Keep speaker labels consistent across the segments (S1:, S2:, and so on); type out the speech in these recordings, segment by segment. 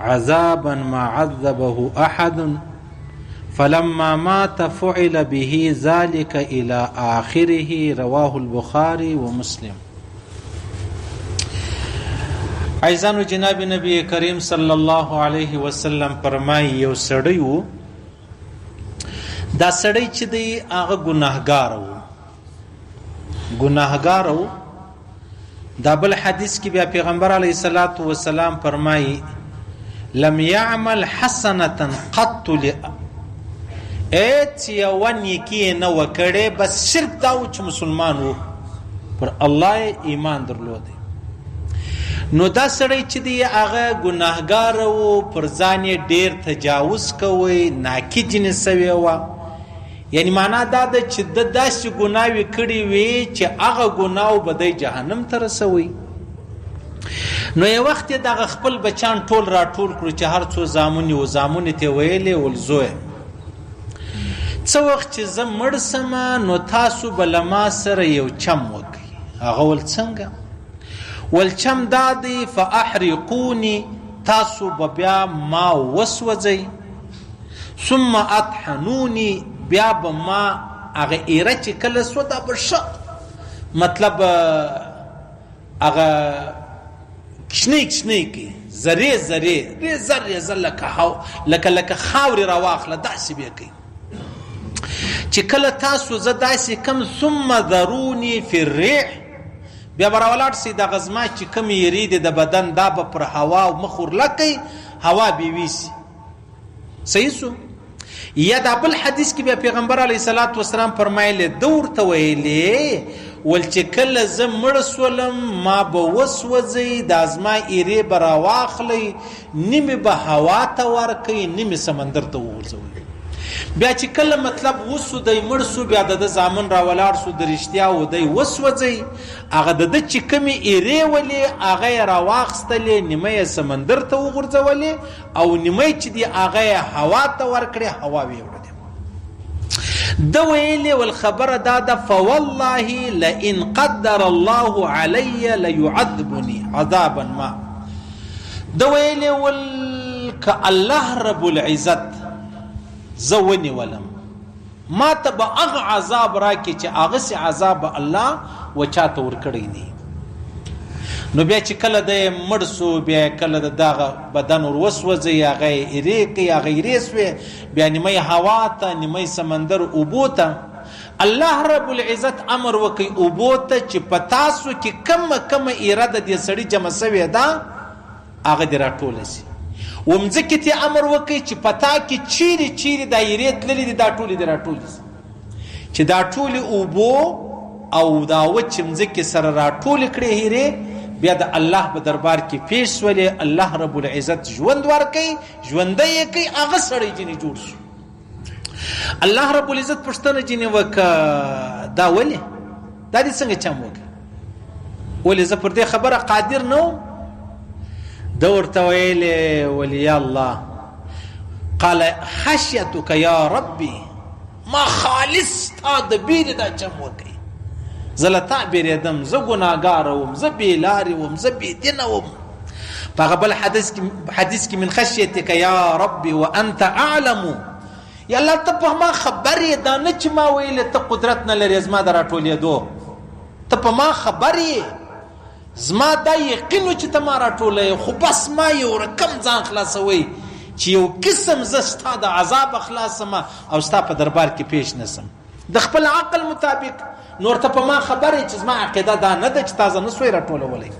S1: عذابا ما عذبه احد فلما مات فعل به ذلك الى آخره رواه البخاري ومسلم عزیزانو جناب نبی کریم صلی الله علیه وسلم فرمایي یو سړی وو دا سړی چې دی هغه ګناهګار وو ګناهګار وو دا بل حدیث کې بیا پیغمبر علی صلوات و سلام فرمایي لم يعمل حسنه قط ایت یو نیکی نه وکړي بس شرک دا و چې مسلمان وو پر الله ایمان درلوده نو دا سړی چې دی هغه ګناهګار و پر ځان یې ډیر تجاوز کوي ناکي جنې سوی و یعنی معنا دا ده چې د داسې ګناوي کړي وي چې هغه ګناو به د جهنم ته رسوي نو یو وخت دغه خپل بچان ټول راټول کړو چې هر څو زامونی و زامونی ته ویلې ولزوه څو وخت چې زه مړ سم نو تاسو بل ما سره یو چم وکړي هغه وویل، څنګه؟ ویل، چم دا دی، فاحرقوني، تاسو به بیا ما وسوځئ، ثم اطحنوني، بیا به ما هغه ایره چې کله سوه دا به ښه مطلب هغه کښنۍ کښنۍ کړي، ذرې ذرې، ریزه ریزه لکه لکه خاورې راواخله، داسې به یې کړئ. چې کله تاسو زه داسې کم ثم ذرونی فی الريح بیا به راولاړ سي دغه زما چې کوم یری دی د بدن دا به پر هوا او مخ ورلکي هوا به ویسي صحیح سو یا د بل حدیث کې بیا پیغمبر علی صلوات و سلام فرمایلی دور ته ویلې ول چې کله زه مړ سولم ما به وسوځي د ازما ایری برا واخلی نه مې به هوا ته ورکړئ نه مې سمندر ته وغورځوئ. بیا چې کله مطلب وسو دی مړ سو بیا د ده زامن را ولاړ سو د رښتیا و دی وسوځی هغه د ده چې کومې ایرې ولې هغه یې را واخستلې نیمه یې سمندر ته وغورځولې او نیمه چې دی هغه یې هوا ته ورکړې هوا ویې وړلې. ده ویلي ول خبره دا ده فوالله لئن قدر الله علی لیعذبنی عذابا ما ده ویلي ول که الله رب العزت زه ونیولم ما ته به هغه عذاب راکړي چې هغسې عذاب به الله و چاته ورکړی نه نو بیا چې کله د مړ سو بیا کله د دغه بدن ور وسوځي هغه ایریکي هغه ایریسوي بیا نیمه هوا ته نیمه سمندر اوبو ته الله رب العزت امر وکي اوبو ته چې په تاسو کې کم کم ایره د دې سړي جمع سوې ده هغه دې راټوله سي ومځکې ته امر وکړي چې پتا کې چیرې چیرې دا یری تللې دي دا ټولې دي راټولې چې دا ټولې اوبو او دا وچ مځکې سره راټولې کړې هیره بیا د الله په دربار کې پیښ ولې الله رب العزت ژوند ورکړي ژوندی یې کوي هغه سړی جنې جوړ شو الله رب العزت پښتنه جنې وک دا ولې دا دې څنګه چم وک ولې زه پر دې خبره قادر نه وم د ورته ویلې ولې یا الله قال خشیتک یا ربي ما خالص ستا د بیرې دا چم وکړي زه له تا بیرېدم زه ګناهګاره وم زه بې لارې وم زه بې دینه وم په هغه بل حدیث کې حدیث کې من خشیتک یا رب وانت اعلم یا الله ته په ما خبرې دا نه چې ما ویل ته قدرت نه لرې زما د راټولېدو ته په ما خبرې زما دا یقین و چې ته ما راټولوې، خو بس ما یو رقم ځان خلاصوئ چې یو قسم زه ستا د عذابه خلاص شم او ستا په دربار کې پېښ نه شم. د خپل عقل مطابق نور ته په ما خبر یې چې زما عقیده دا نه ده چې تا زه نه شوی راټولولی.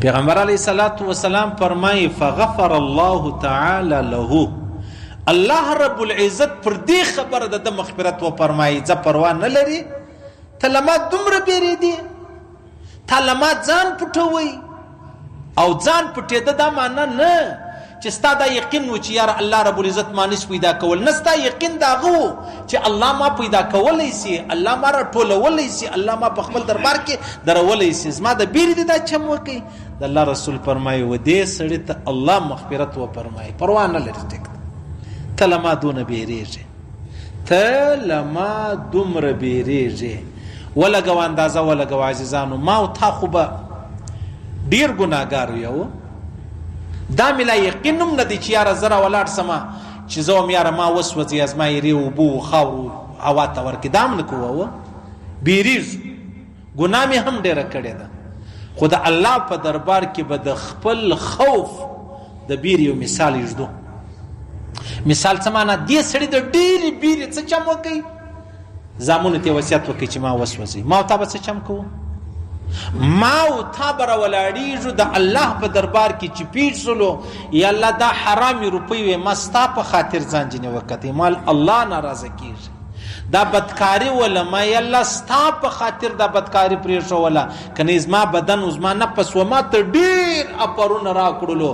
S1: پیغمبر علیه الصلاة والسلام فرمایي فغفر الله تعالی له الله رب العزت پر دې خبره د ده مغفرت وفرمایي، ځه پروا نه لري ته له ما دومره بیریدې تا له ما ځان پټوي او ځان پټېده دا معنا نه چې ستا دا یقین و چې یار الله رب العزت ما نس پیدا کول نه ستا یقین دا غو چې الله ما پیدا کولای سي الله ما را ټولولای سي الله ما په خپل دربار کې درولای سي زما د بیر دي دا چم وکي د الله رسول فرمایي و دې سړی ته الله مغفرت و فرمایي پروا نه لري ټیک تلما دون بیریږي ته له ما دومره بیریږې ولګوه اندازه ولګوه عزیزانو ما او تا خو به ډیر ګناګار یو دا مې لا یقین هم نه دی چې یاره زه راولاړ سم چې زه هم یاره ما وسوځي یا زما ایرې اوبو خاورو هوا ته ورکړي دا هم نه کوه بیریږو ګناه مې هم ډېره کړې ده خو د الله په دربار کې به د خپل خوف د بیر یو مثال یږدو مثال څه معنا دې سړي د ډېرې بیرې څه چم وکړي زامونو ته وصیت وکړي چې ما وسوځي ما او تا به څه چم کوو ما او تا به راولاړېږو د الله په دربار کې چې پیښ شولو یا الله دا حرامې روپۍ وې ما ستا په خاطر ځان جنې وکتې مال الله ناراضه کېږي دا بدکاری ولما یا الله ستا په خاطر دا بدکاری پریښوله کنه زما بدن او زما نفس و ما ته ډیر اپرونه را کړلو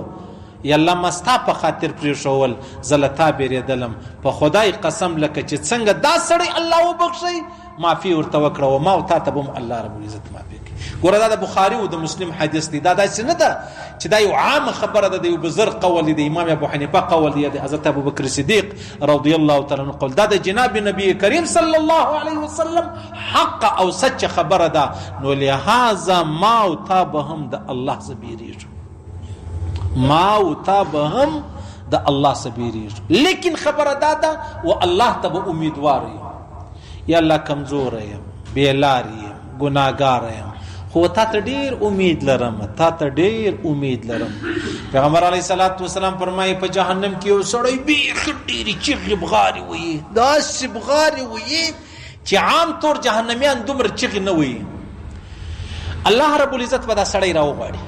S1: یا الله ما ستا په خاطر پریښول زلتا بیریدلم په خدای قسم لکه چې څنګه دا سړی الله وبخشي معافي ورته وکړه او ما او تا ته هم الله رب العزت معافي کوي ګوره دا د بخاري او د مسلم حدیث دی دا داسې نه ده چې دا یو عام خبره ده د یو بزرګ قول دی د امام ابو حنیفه قول دی د حضرت ابوبکر صدیق رضی الله تعالی عنه قول دا د جناب نبی کریم صلی الله علیه وسلم حق او سچ خبره ده نو لهذا ما او تا به هم د الله سبیریږو ما او تا به هم د الله سبیریږو لیکن خبره دا ده او الله ته به امیدوار یو یا الله کمزور یم بیلار یم ګناهګاره یم خو تا ته ډیر امید لرم تا ته ډیر امید لرم پیغمبر علی صلوات و سلام فرمایي په جهنم کې یو سړی بیخ ډیر چیغې بغاري وي دا سی بغاري وي چې عام طور جهنميان دومره چیغې نه وي الله رب العزت به دا سړی راوغواړي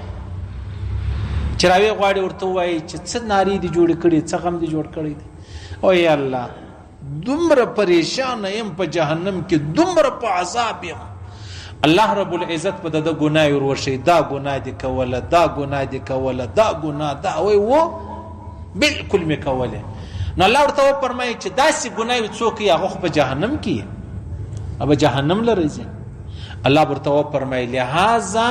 S1: چې راوي غواړي ورته وایي چې څه ناری دی جوړ کړي څه غم دی جوړ کړي او یا الله دومره پریشان یم په جهنم کې دومره په عذاب یم الله رب العزت په دغه ګناه ور وشي دا ګناه دي کوله دا ګناه دي کوله دا ګناه دا وای وو بالکل می کوله نو الله ورته و فرمایي چې داسې ګناه څوک یې هغه په جهنم کې ابا جهنم لري الله ورته و فرمایي لهذا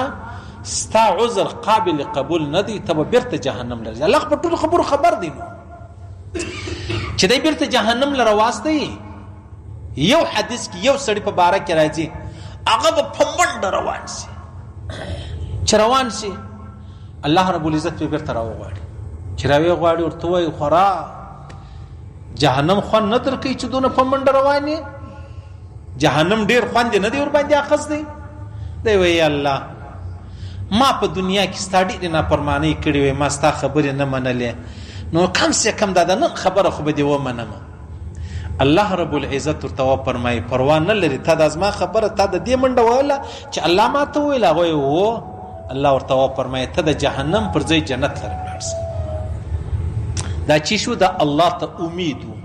S1: ستا عذر قابل قبول نه دی ته به بیرته جهنم لري الله په ټول خبر خبر دی نو چې دای بیرته جهنم لره واسطي یو حدیث کې یو سړی په باره کې راځي هغه به په منډه روان شي چې روان شي الله رب العزت به بیرته راوغواړي چې راوي غواړي ورته وایي خورا جهنم خو نه درکې چې دونه په منډه رواني جهنم ډیر خوند نه دی ور باندې اخص دی دی وی الله ما په دنیا کې ستا ډېرې نافرمانۍ کړې وې ما ستا خبرې نه منلې نو کم سه کم دا د نن خبره خو به دې ومنم الله رب العزت ورته وفرمایي پروا نه لري تا د زما خبره تا د دې منډه ویله چې الله ما ته وویل هغوی و الله ورته وفرمایي ته د جهنم پر ځای جنت لره ولاړ دا چې شو د الله ته امید و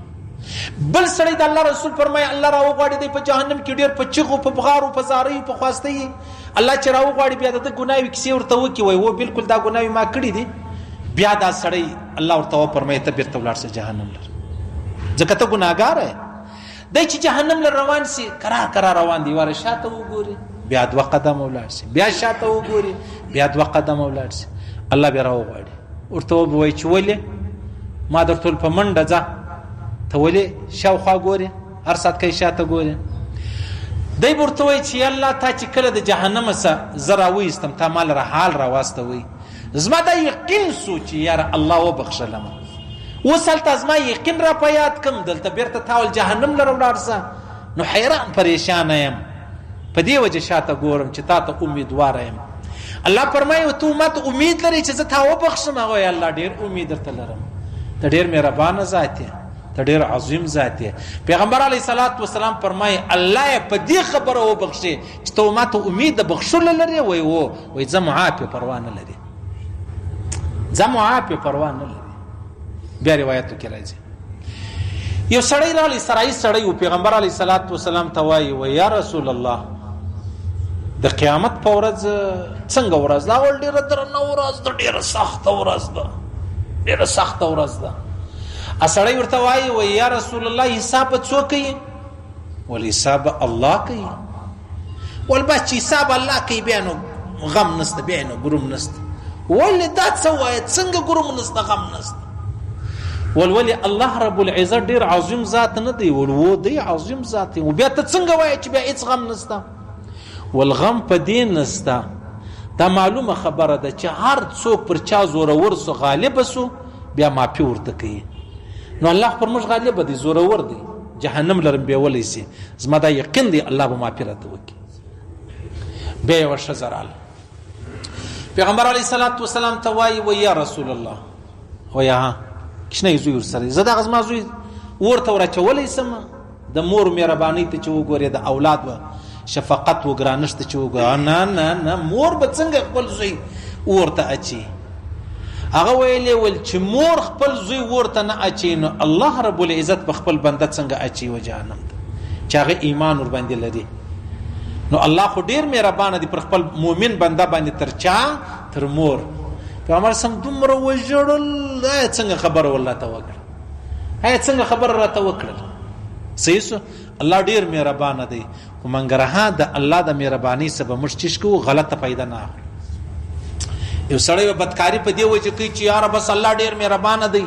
S1: بل سړی د الله رسول فرمای الله راوغواړي دی په جهنم کې ډیر په چغو په بغارو په زاریو په خواسته یي الله چې راوغواړي بیا د ګناوي کیسې ورته وکي وای و بالکل دا ګناوي ما کړی دي بیا دا سړی الله ورته فرمای ته بیرته ولاړ سه جهنم لر ځکه ته ګناګار یې د چې جهنم لر روان سي کرا کرا روان دی واره شاته وګوري بیا دوه قدم ولاړ سي بیا شاته وګوري بیا دوه قدم ولاړ سي الله بیا راوغواړي ورته وبه وایي چې ولې ما درته ویل په منډه ځه ته ولې شاوخوا ګورې هر ساعت کوي شاته ګورې دی به ورته وایي چې الله تا چې کله د جهنمه څه زه راویستم تا ما لره حال راواستوئ زما دا یقین سو چې یاره الله وبخښلم اوس هلته زما یقین را په یاد کم دلته بېرته تاول جهنم لره ولاړ سه نو حیران پریشان یم په دې وجه شاته ګورم چې تا ته امیدوار یم الله فرمایي ته مت امید لري چې زه تا وبخښم هغه الله ډیر امید درته لرم ته ډیر مهربان ذات یې ته ډیر عظیم ذات یې پیغمبر علی صلوات و سلام فرمایي الله په دې خبره وبخښي چې ته مت امید د بخښلو لري وای وو وای زه معافي پروا نه لري زه معافي پروا نه لري بیا روایتو کې راځي یو سړی رالی سرای سړی او پیغمبر علی صلوات و سلام ته وای و یا رسول الله د قیامت په ورځ څنګه ورځ دا ول ډیره درنه ورځ ده ډیره سخته ورځ ده ډیره سخته ورځ ده اسړی ورته وای و یا رسول الله حساب څوک یې ول حساب الله کوي ول بس چې حساب الله کوي بیا نو غم نشته بیا نو ګروم نشته ولې دا څه وایي څنګه ګروم نشته غم نشته ول ولې الله رب العزه ډیر عظیم ذات نه دی ول و دی عظیم ذات او بیا ته څنګه وایي چې بیا هیڅ غم نشته ول غم په دې نشته دا معلومه خبره ده چې هر څوک پر چا زورور سو غالب سو بیا معافي ورته کوي نو الله پر موږ غالب دی زورور دی جهنم لرم بیولی سي زما دا یقین دی الله به معافي راته وکړي بیا یوه ښځه راله پیغمبر علیه صلات وسلام ته وایي و یا رسول الله و یا ها کښنی زوی ورسره زه دغه زما زوی ورته وراچولی سم د مور مهربانۍ ته چې وګورې د اولاد به شفقت و ګرانښت چې وګا نه نه نه مور به څنګه خپل زوی ورته اچي هغه ویلې ول چې مور خپل زوی ورته نه اچي نو الله رب العزت په خپل بنده څنګه اچي و جهنم ته چې هغه ایمان ور باندې لري نو الله خو ډیر مهربان دی پر خپل مؤمن بنده باندې تر چا تر مور پیغمبر سم دومره وژړل څنګه خبر والله ته وکړه هي څنګه خبر راته وکړه صحیح الله ډیر مهربانه دی خو منګرها د الله د مهرباني سبب موږ چیش کو غلطه فائدہ نه اخلو یو سړی به بدکاری په دی وجه کوي چې یار بس الله ډیر مهربانه دی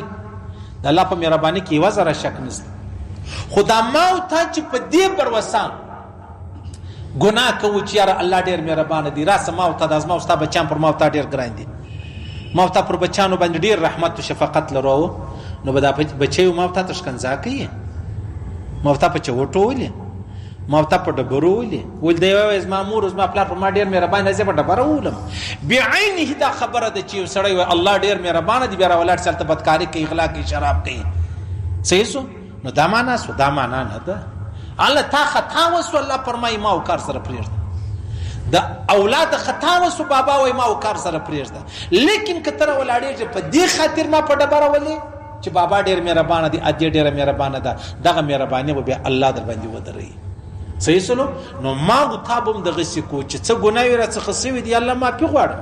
S1: د الله په مهرباني کې یو ذره شک نشته خدا ما او تا چې په دې پروسه ګناه کوو چې یار الله ډیر مهربانه دی راسه ما او تا د ازما او ستا بچان پر ما او تا ډیر ګران دي ما تا پر بچانو باندې ډیر رحمت او شفقت لرو نو بدا بچي ما تا ته شکنځا کوي ما تا په چوټو ولي ما تا په ډبرو ولي ول دی وای زما مور زما پلار په ما ډیر مهربان دی په ډبرو ولم بعینه دا خبره ده چې سړی وای الله ډیر مهربان دی بیا ولر سره بدکاری کوي اغلا کوي شراب کوي صحیح سو نو دا معنا سو دا معنا نه ده الله تا خطا وسو الله فرمای ما او کار سره پریږده د اولاد خطا وسو بابا وای ما او کار سره پریږده لیکن کتر ولاړېږي په دې خاطر ما په ډبره ولې چې بابا ډېر مهربان دی ادي ډېر مهربان ده دغه مهرباني به الله در باندې ودري صحیح سلو نو ما او تابم دغه سکو چې څه ګناوي را څخه سوي دی الله ما پی غواړم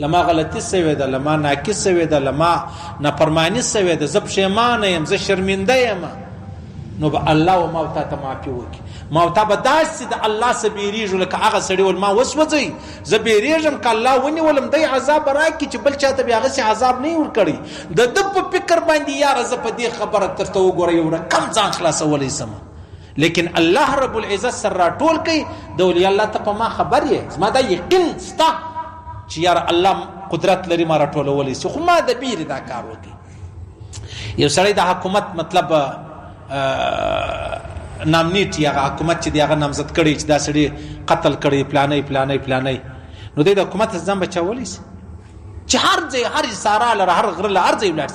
S1: له ما غلطي سوې ده، له ما ناکي سوې ده، له ما نافرماني سوې ده، زه پښېمانه يم، زه شرمنده يم، نو به الله و ما او تا ته معافي وکړي. ما او تا به داسي د الله څخه بېرېږو لکه هغه سړي ول ما وسوځوي، زه بېرېږم که الله ونيولم دی عذاب راکړي چي بل چاته بيا هغسي عذاب نه وي ورکړی. د ده په فکر باندي ياره زه په دې خبره تر ته وګوره يو رقم ځان خلاصولای سم. لیکن الله رب العزت سر را ټول کړي د اولیاء الله ته په ما خبر یې زما دا یقین ستا چې یار الله قدرت لري ما را ټولولی سي خو ما د بیرې دا کار وکړي یو سړی د حکومت مطلب نامنیټ یا حکومت چې دغه نامزد کړي چې دا سړی قتل کړي پلانې پلانې پلانې نو د حکومت ځم بچولې چې هر ځای هر سارا لر هر غره لر ځای ولاړ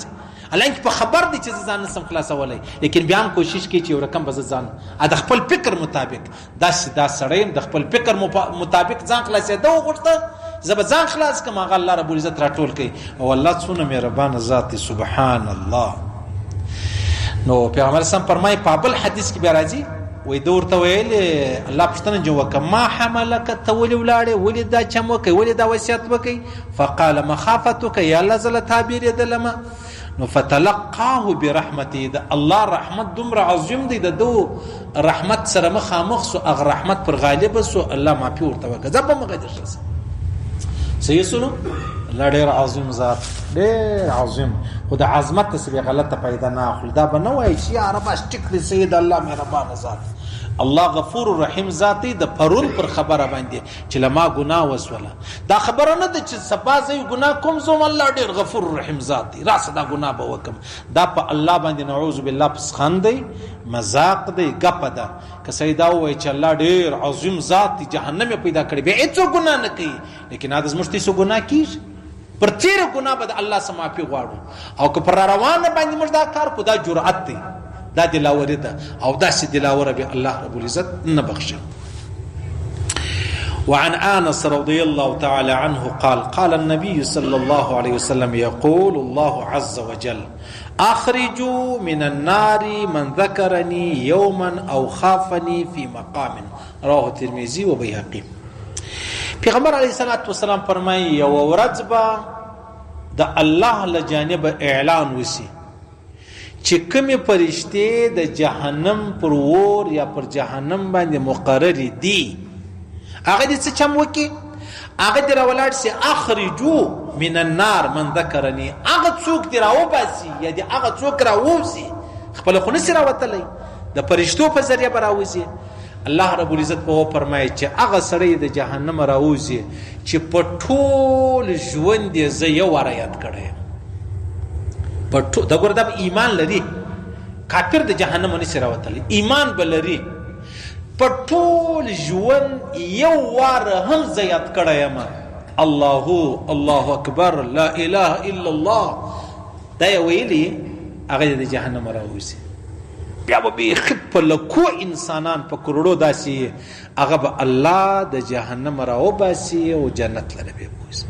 S1: حالانکه په خبر دی چه زه ځان نسم خلاصولی لیکن بیا هم کوشش کوي چه یو رقم به زه ځان ادخپل فکر مطابق داسي دا سړی یم دخپل فکر مطابق ځان خلاصیده وغوښته چه زه به ځان خلاص کړم هغه الله رب العزت راټول کړي او الله څونه مهربانه ذات دی سبحان الله نو پیغمبر سم فرمای په بل حدیث کې بیا راځي وای د ورته ویل الله پښتنه جو وک ما حملک ته ولې ولاړې ولې دا چم وکي ولې دا وصیت وکي فقال مخافتک یا الله زه له تا بیریدلم نو فتلقاه برحمته د الله رحمت دومره عظیم دی د دو رحمت سره مخامخ سو اغه رحمت پر غالب سو الله ما پی ورته وکړه ځه په مغه دې شس صحیح سنو الله ډیر عظیم ذات ډیر عظیم خو د عظمت څه به غلطه پیدا نه اخل دا به نه وای چې عرب اشتک دې سید الله مهربان ذات الله غفور رحیم ذات د پرون پر خبره باندې چې له ما ګناه وسوله دا خبره نه ده چې سبا زه ګناه کوم زوم الله ډیر غفور رحیم ذات دی راسه دا ګناه به وکم دا په الله باندې نعوذ بالله پسخند دی مذاق دی غپ ده که سیدا وای چې الله ډیر عظیم ذات دی جهنم پیدا کړی به هیڅ ګناه نه کوي لیکن دا زموږ ته څه ګناه کیږي پر تېره ګناه به د الله څخه معافي غواړو او که پر راروانه باندې موږ دا کار کو دا جرأت دی دا دلاوري ده او داسې دلاوره به الله رب العزت نه بخشي وعن انس رضي الله تعالى عنه قال قال النبي صلى الله عليه وسلم يقول الله عز وجل اخرجوا من النار من ذكرني يوما او خافني في مقام رواه الترمذي و بيهقي پیغمبر علیه الصلاۃ والسلام فرمایي یو ورځ به د الله له جانب اعلان وسی چې کومې پرشته د جهنم پر ور یا پر جهنم باندې مقرر دي هغه دې څه چم وکي هغه دې راولاړ سي اخرجو من النار من ذکرني هغه څوک دې راوباسي یا دې هغه څوک راووسي خپل خو نه سره وتلی د پرشتو په ذریعہ براوځي الله رب العزت په فرمایي چې هغه سړی د جهنم راوځي چې په ټول ژوند یې زه یو واره یاد کړی یم په ټول د ګوره دا به ایمان لري کافر د جهنم نه سره وتلی ایمان به لري په ټول ژوند یو وار هم زیات کړی یم الله الله اکبر لا اله الا الله دا یې ویلي هغه دې د جهنم راووځي بیا به بیخي په لکو انسانان په کروړو داسې هغه به الله د جهنم راوباسي او جنت لره به بوځي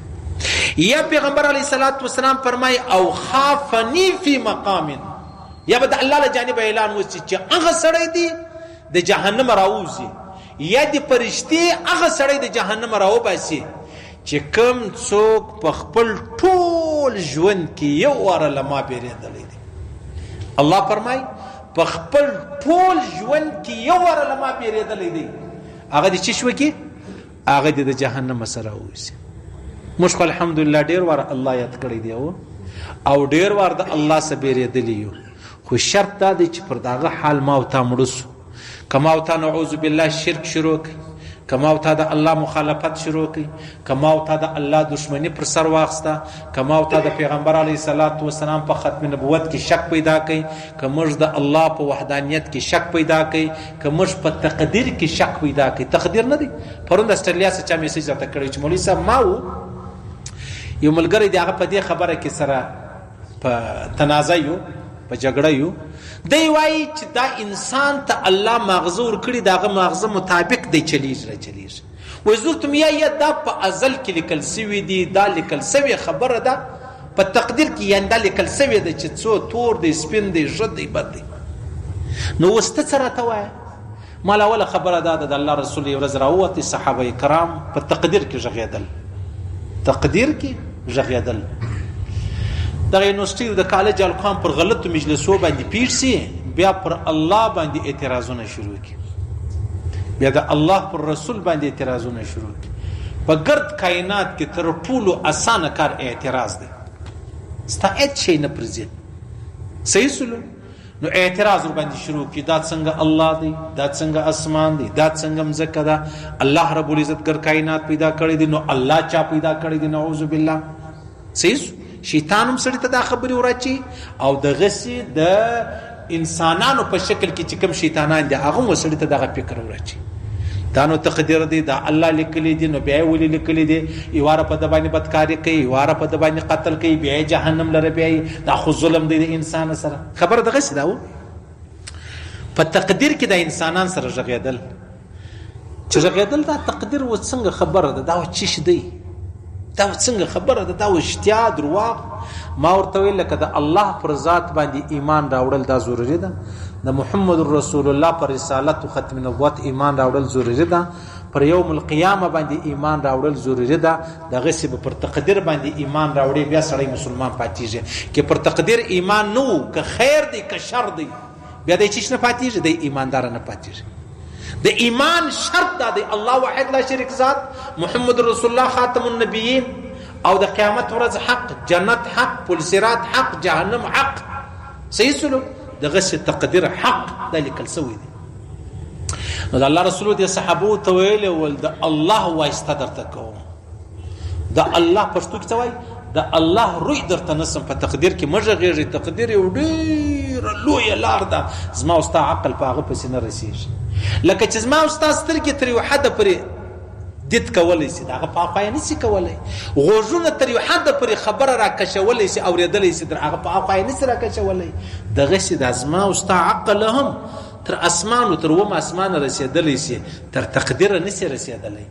S1: یا پیغمبر علیه الصلاۃ والسلام فرمای او خافنی فی مقام یا به د الله له جانب اعلان وسی چې هغه سړی دی د جهنم راوځي یا د پرشتي هغه سړی د جهنم راوباسي چې کوم څوک په خپل ټول ژوند کې یو واره له ما بیریدلی دی الله فرمای په خپل ټول ژوند کې یو واره له ما بیریدلی دی هغه د چشوه کې هغه د جهنم سره اوسي موږ خو الحمدلله ډیر واره الله یاد کړی دی او ډیر واره د الله سره بیریدلی یو خو شرط دا دی چې پر داغه حال ما او تا مړه سو که ما او تا نعوذ بالله شرک شروع کړي که ما او تا د الله مخالفت شروع کړي که ما او تا د الله دشمني پر سر واخسته که ما او تا د پیغمبر علیه الصلاۃ والسلام په ختم نبوت کې شک پیدا کړي که موږ د الله په وحدانیت کې شک پیدا کړي که موږ په تقدیر کې شک پیدا کړي تقدیر نه دی پرون د استرالیا څخه چا میسج راته کړی چې مولوی صاحب ما یو ملګری دی هغه په دې خبره کې سره په تنازع یو په جګړه یو دی وایي چې دا انسان ته الله ماغزه ورکړي داغه ماغزه مطابق دی چلیږي را چلیږي وایي زرتم یا یا دا په ازل کې لیکل سوي دي دا لیکل سوي خبره ده په تقدیر کې یعنی دا لیکل سوي ده چې څو تور دی سپین دی ژد دی بد دی نو اوس ته څه راته وایه ماله اوله خبره داده د الله رسول یو ورځ راووت صحابه کرام په تقدیر کې ژغېدل تقدیر کې ژغېدل دغه یونیورسيټي د کالج الکوام پر غلطو مجلسو باندې پیښ سي بیا پر الله باندې اعتراضونه شروع کی بیا د الله پر رسول باندې اعتراضونه شروع کی په ګرد کائنات کې تر ټولو اسانه کار اعتراض دی ستایت شي نه پرځي صحیح سلو نو اعتراض ورباندې شروع کی دا څنګه الله دی دا څنګه اسمان دی دا څنګه مزکه ده الله رب العزت ګر کائنات پیدا کړی دی نو الله چا پیدا کړی دی نعوذ بالله سیس شیطان هم سړی ته دا خبرې وراچی او د غسی د انسانانو په شکل کې چې کوم شیطانان دي هغه وسړی ته دغه فکر وراچی دا نو تقدیر دی دا الله لیکلی دی نو بیا ولې لیکلی دی یواره په د باندې بدکاری کوي یواره په د باندې قتل کوي بیا جهنم لره بیا دا خو ظلم دی د انسان سره خبره دغه څه دا و په تقدیر کې د انسانان سره ژغېدل چې ژغېدل دا تقدیر و څنګه خبره ده دا چی شي دی دا څنګه خبره ده دا وشتیا درواغ ما ورته ویل لکه د الله پر ذات باندې ایمان راوړل دا ضروری ده د محمد رسول الله پر رسالت او ختم نبوت ایمان راوړل ضروری ده پر یوم القیامه باندې ایمان راوړل ضروري ده دغه سی به پر تقدیر باندې ایمان راوړي بیا سړی مسلمان پاتیږي کې پر تقدیر ایمان نو که خیر دی که شر دی بیا د چیش نه پاتیږي د ایماندار نه پاتیږي د ایمان شرط دا دی الله واحد لا شریک ذات محمد رسول الله خاتم النبیین او د قیامت ورځ حق جنت حق پل صراط حق جهنم حق صحیح سلو دغه تقدیر حق د لیکل سوی دی نو الله رسول دې صحابه ته ویل ول د الله واسطه درته کوم د الله پښتو کې وای د الله روی درته نسم په تقدیر کې مجه غیږي تقدیر یو ډیر لوی لار ده زما او ستا عقل په هغه پسې نه رسیږي لکه چې زما او ستا سترګې تر یو حد پرې دید کولی شي، د هغه په اخوا یې نه شي کولی. غوږونه تر یو حده پورې خبره را کشولی شي، اورېدلی شي، تر هغه په اخوا یې نه شي را کشولی. دغسې دا زما او ستا عقل هم تر اسمانو، تر اووم اسمانه رسېدلی شي، تر تقدیره نه شي رسېدلی.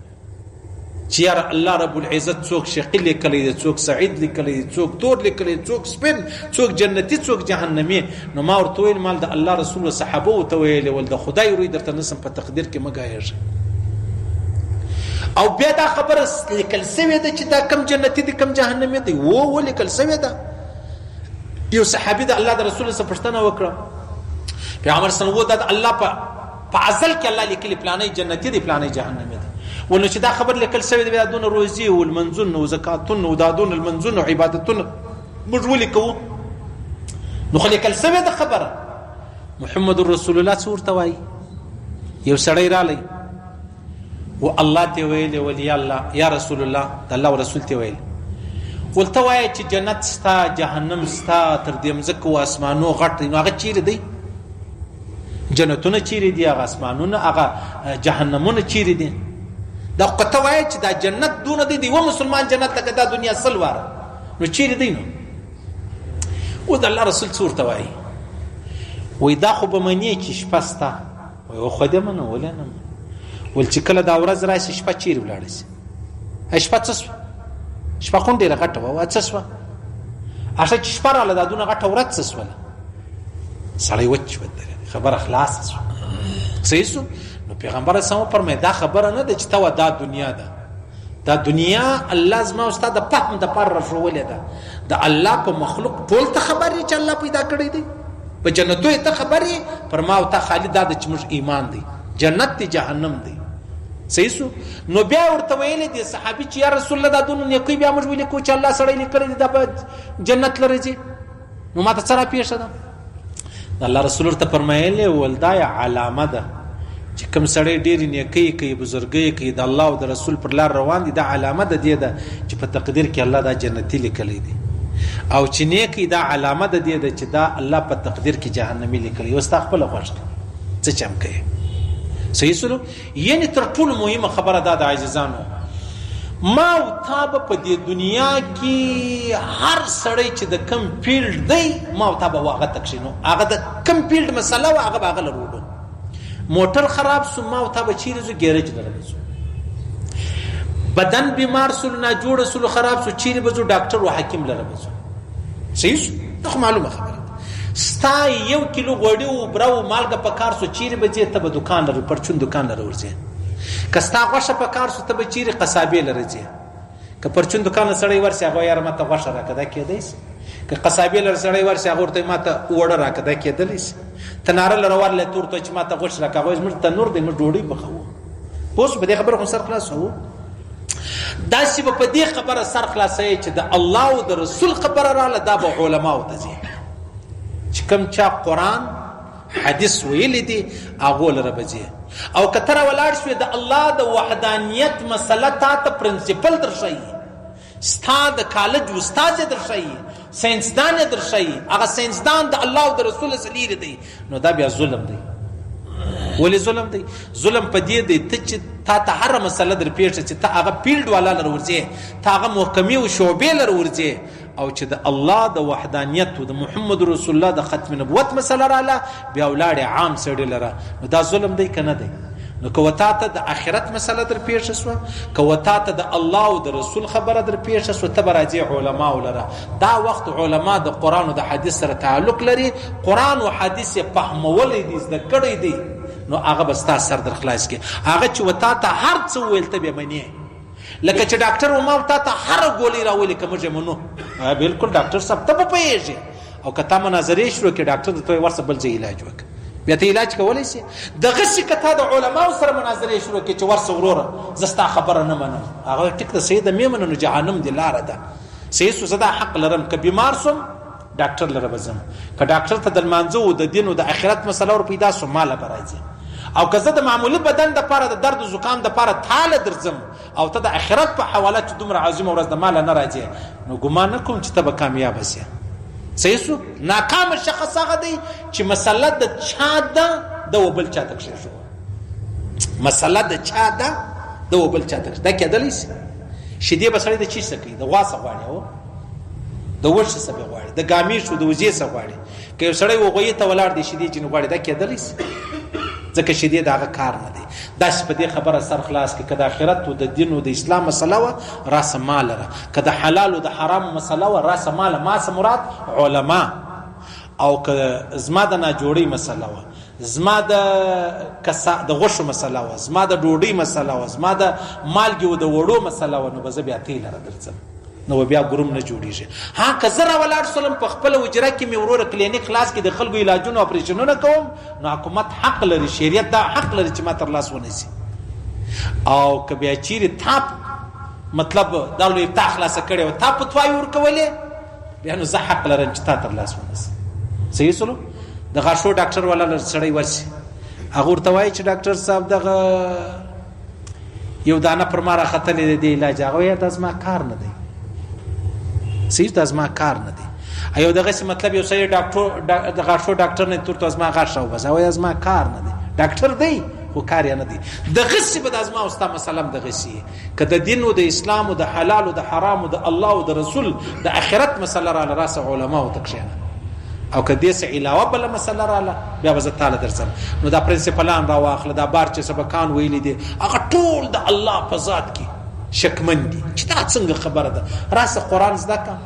S1: چې یاره الله رب العزت څوک شقي لیکلی دی، څوک سعید لیکلی دی، څوک تور لیکلی دی، څوک سپین، څوک جنتی څوک جهنمی نو ما ورته ویل مال د الله رسول او صحابه وته ویل ول د خدای روی درته نسم په تقدیر کې مګایږي او بیا دا خبره لیکل سوې ده چې دا کم جنتی دي کم جهنمی دي وو و لیکل سوې ده یو صحابي د الله د رسول سره پښتنه وکړه پیغمبر صلی الله علیه وسلم د الله په په ازل کې الله لیکلي پلانې جنتی دي پلانې جهنمی دي ونه چې دا خبر لیکل سوې ده دا دون روزي او المنزون او زکاتون او دا دون المنزون او عبادتون موږ ولي کوو نو خو لیکل سوې ده خبره محمد رسول الله څه ورته وایي یو سړی رالی و الله ته ویلې ول یا الله یا رسول الله د الله رسول ته ویل ولته وایي چې جنت ستا جهنم ستا تر دې مځکه او اسمانو غټ دی نو هغه چیرې دی جنتونه چیرې دي هغه اسمانونه هغه جهنمونه چیرې دي دا قطه وایي چې دا جنت دونه دی دی و مسلمان جنت لکه دا دنیا سلوار نو چیرې دی نو او د الله رسول څور ته وایي وای دا خو به منی چې شپه ستا وای خو دې منو ولې نه ول چې کله دا ورځ راشي شپه چیرې ولاړ شي شپه څه شپه خون ډیره غټه و څه شوه اشه چې شپه رااله دا دونه غټه ورځ څه شوه سړی وچ ودره خبره خلاص شو سیسو نو پیغمبر سم پر مې دا خبره نه ده چې تا دا دنیا ده دا دنیا الله زما او ستا د فهم د پر رښولې ده د الله په مخلوق ټول ته خبر یې چې الله پیدا کړی دی په جنتو ته خبر یې پر ما او تا خالی دا د چې موږ ایمان دی جنت دی جهنم دی صحیح سو نو بیا ورته ویل دي صحابي چې یا رسول الله دا دونه نیکی بیا موږ ویل کو چې الله سره لیکل دي دا په جنت لري نو ماته څه را پیښه ده د الله رسول ورته فرمایلی ول دا علامه ده چې کوم سړی ډېرې نیکۍ کوي بزرګۍ کوي د الله او د رسول پر لار روان دي دا علامه د دې ده چې په تقدیر کې الله دا جنتي لیکلی دی او چې نیکۍ دا علامه د دې ده چې دا الله په تقدیر کې جهنمي لیکلی اوس تا خپله خوښ څه چم کوي صحیح سلوک یعنی تر ټولو مهمه خبره دا ده عزیزانو ما او تا به په دې دنیا کې هر سړی چې د کم فیلډ دی ما او تا به هغه ته کښې نو هغه د کم فیلډ مسله وه هغه به هغه لرو موټر خراب سو ما او تا به چیرې ځو ګیرج لره به ځو بدن بیمار سو نه جوړ سو خراب سو چیرې به ځو ډاکټر او حکیم لره به ځو صحیح سو دا خو معلومه خبره ستا یو کیلو غوړي او بره او مالګه په کار سو چیرې به ځې ته به دکان لرې پرچون دکان لره ورځې که ستا غوښه په کار سو ته به چیرې قصابې لره ځې که پرچون دکان له سړی ورسې هغه یاره ماته غوښه راکړه دا کېدای سي که قصابې لره سړی ورسې هغه ورته ماته اوړه راکړه دا کېدلی سي تناره لره ورله ته ورته چې ماته غوښه راکړه هغه زموږ تنور دی موږ ډوډۍ پخوو اوس په دې خبره خو سر خلاص وو دا چې په دې خبره سر خلاصې چې د الله او د رسول خبره را لدا به علما او ته ځي چې کوم چا قران حدیث ویل دي هغه لره بځي او کتره ولاړ شو د الله د وحدانیت مسله تا ته پرنسپل درشي ستا د کالج استاد یې درښيي، ساینسدان یې درښيي، هغه ساینسدان د الله او د رسول څخه لیرې دی، نو دا بیا ظلم دی. ولې ظلم دی؟ ظلم په دې دی ته چې تا ته هره مسله در پیښه چې ته هغه فیلډ والا لر ورځې ته هغه محکمې او شعبې لر ورځې او چې د الله د وحدانیت او د محمد رسول الله د ختم نبوت مسله رااله بیا ولاړې عام سړي لره نو دا ظلم دی که نه دی؟ نو که وتا ته د اخرت مسله در پیښه سوه که وتا ته د الله او د رسول خبره در پیښه سوه ته به راځې علماء لره دا وخت علماء د قرآن او د حدیث سره تعلق لري قرآن او حدیث یې فهمولی دی زده کړی دی نو هغه به ستا سر در خلاص کړي هغه چې وتا ته هر څه وویل ته به منې لکه چې ډاکټر وما او تا ته هر ګولۍ راولي که موږ منو بالکل ډاکټر صاحب ته په پیږي او که تا مناظره شروع کې ډاکټر د توي ورسه بل ځای علاج وک بیا ته علاج کولای شي د غشي که تا د علماو سره مناظره شروع کې چې ورسه وروره زستا خبره نه منم هغه ټیک د سید مې مننو جهنم دی لار ده سیسو زدا حق لرم که بیمار سم ډاکټر لره به ځم که ډاکټر ته د لمانځه او د دین او د اخرت مسله ور پیدا سو ماله به راځي او که زه د معمولي بدن د پاره د درد او زکام د پاره تاله درځم او ته د اخرت په حواله چې دومره عظیمه ورځ د ماله نه راځي نو ګمان نه کوم چې ته به کامیاب سې صحیح سو ناکام شخص هغه دی چې مسله د چا ده د وبل چا تک شو مسله د چا ده د وبل چا تک دا کېدلی شي شیدې به سړی د چی سکی د غوا څخه غواړي د وښه سبه غواړي د ګامې شو د وزې سره غواړي که یو سړی وغوي ته ولاړ دی شیدې جن غواړي دا کېدلی شي ځکه شیدې دا غ کار نه دی داس په دې خبره سر خلاص کې کده آخرت او د دین او د اسلام مسله و راس مال را کده حلال او د حرام مسله و راس مال ما سمرات علما او که زما د ناجوړۍ مسله وه، زما د کسا د غوښو مسله وه، زما د ډوډۍ مسله وه، زما د مالګې او د وړو مسله وه، نو به زه بیا تۀ لره درځم. نو به بیا ګروم نه جوړېږي. ها که زه راولاړ شولم، په خپله حجره کې مې وروره کلینیک خلاص کړي، د خلکو علاجونه او اپرېشنونه کوم، نو حکومت حق لري، شریعت دا حق لري چې ما تر لاس ونیسي. او که بیا چېرې تا مطلب دا لویه تاه خلاصه کړې وه، تا فتواوې ورکولې، بیا نو زه حق لرم چې تا تر لاس ونیسم صحیح سلو د غاښو ډاکټر ولا لر سړی ورسي هغه ورته وایي چې ډاکټر صاحب دغه یو دانه پر ما راختلې دی علاج هغه یا د زما کار نه دی صحیح د زما کار نه دی ایو دغه څه مطلب یو سړی ډاکټر د غاښو ډاکټر نه ترته زما غاښ او بس او یا زما کار نه دی ډاکټر دی خو کار نه دی دغه څه به د زما او ستا مثلا دغه څه که د دین او د اسلام او د حلال او د حرام او د الله او د رسول د اخرت مسله را لراسه علما او تکشنه او که دې سه علاوه بل مسله را له بیا به زه تعالی درځم نو دا پرنسپلان را واخله دا بار چې سبقان ویلې دي هغه ټول د الله په ذات کې شکمن دي چې دا څنګه خبره ده راسه قران زده کا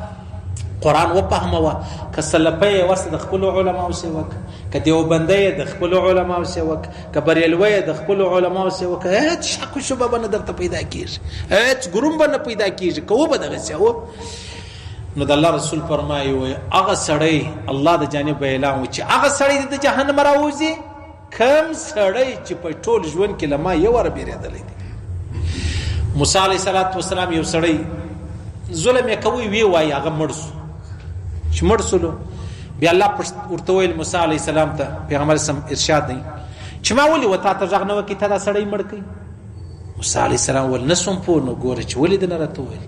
S1: قران وفهموه که سلفه وسه د خپل علما او سیوک که دیوبندې د خپل علما او سیوک که بریلوی یې د خپلو علماو سه وکه هیڅ شک و شبه به نه درته پیدا کیږي هیڅ ګروم به نه پیدا کیږي که وبه دغه سه و نو د الله رسول فرمایي وي هغه سړی الله د جانب اعلان و چې هغه سړی د جهنم راوځي کم سړی چې په ټول ژوند کې لما یو ور بیرېدلې دي موسی علیه السلام یو سړی ظلم یې کوي وی وای هغه مرز چې مړ سولو بیا الله ورته ویل موسی علی السلام ته پیغمبر سم ارشاد دی چې ما ولې وتا ته ځغ نه وکي ته دا سړی مړ کړي موسی علی السلام ول نسوم په نو ګوره چې ولې دنه راته ویل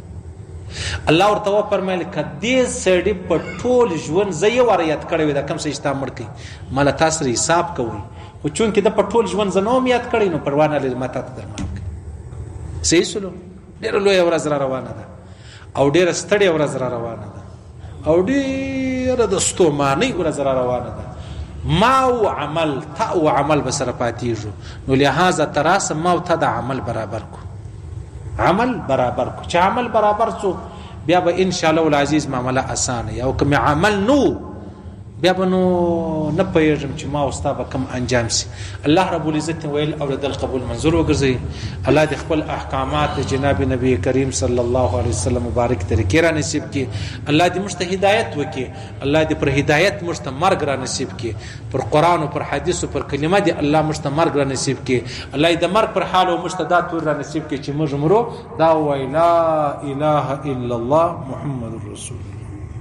S1: الله ورته و فرمایل کدی سړی په ټول ژوند زې یو ریات کړی دا کم څه استا مړ کړي مال تاسو حساب کوي خو چون کې د په ټول ژوند زنوم یاد کړی نو پروانه لري ماته درمان کړي صحیح سلو ډېره لویه ورځ را روانه ده او ډېره ستړې ورځ را روانه ده او ډېره د ستومانۍ ورځ را روانه ده ما او عمل تا او عمل به سره پاتېږو نو لهذا ته راسه ما او تا د عمل برابر کو عمل برابر کو چې عمل برابر څو بیا به ان شاء الله العزیز معامله اسانه او کوم عمل نو بیا به نو نه پوهېږم چې ما او ستا به کوم انجام سي الله رب العزت یې ویل اورېدل قبول منظور وګرځوي الله دې خپل احکامات د جناب نبی کریم صلی الله علیه وسلم مبارک طریقې را نصیب کړي الله دې موږ ته هدایت وکړي الله دې پر هدایت موږ ته مرګ را نصیب کړي پر قرآن او پر حدیث او پر کلمه دې الله موږ ته مرګ را نصیب کړي الله دې د مرګ پر حال او موږ ته دا تور را نصیب کړي چې موږ مرو دا وایي لا اله الا الله محمد رسول الله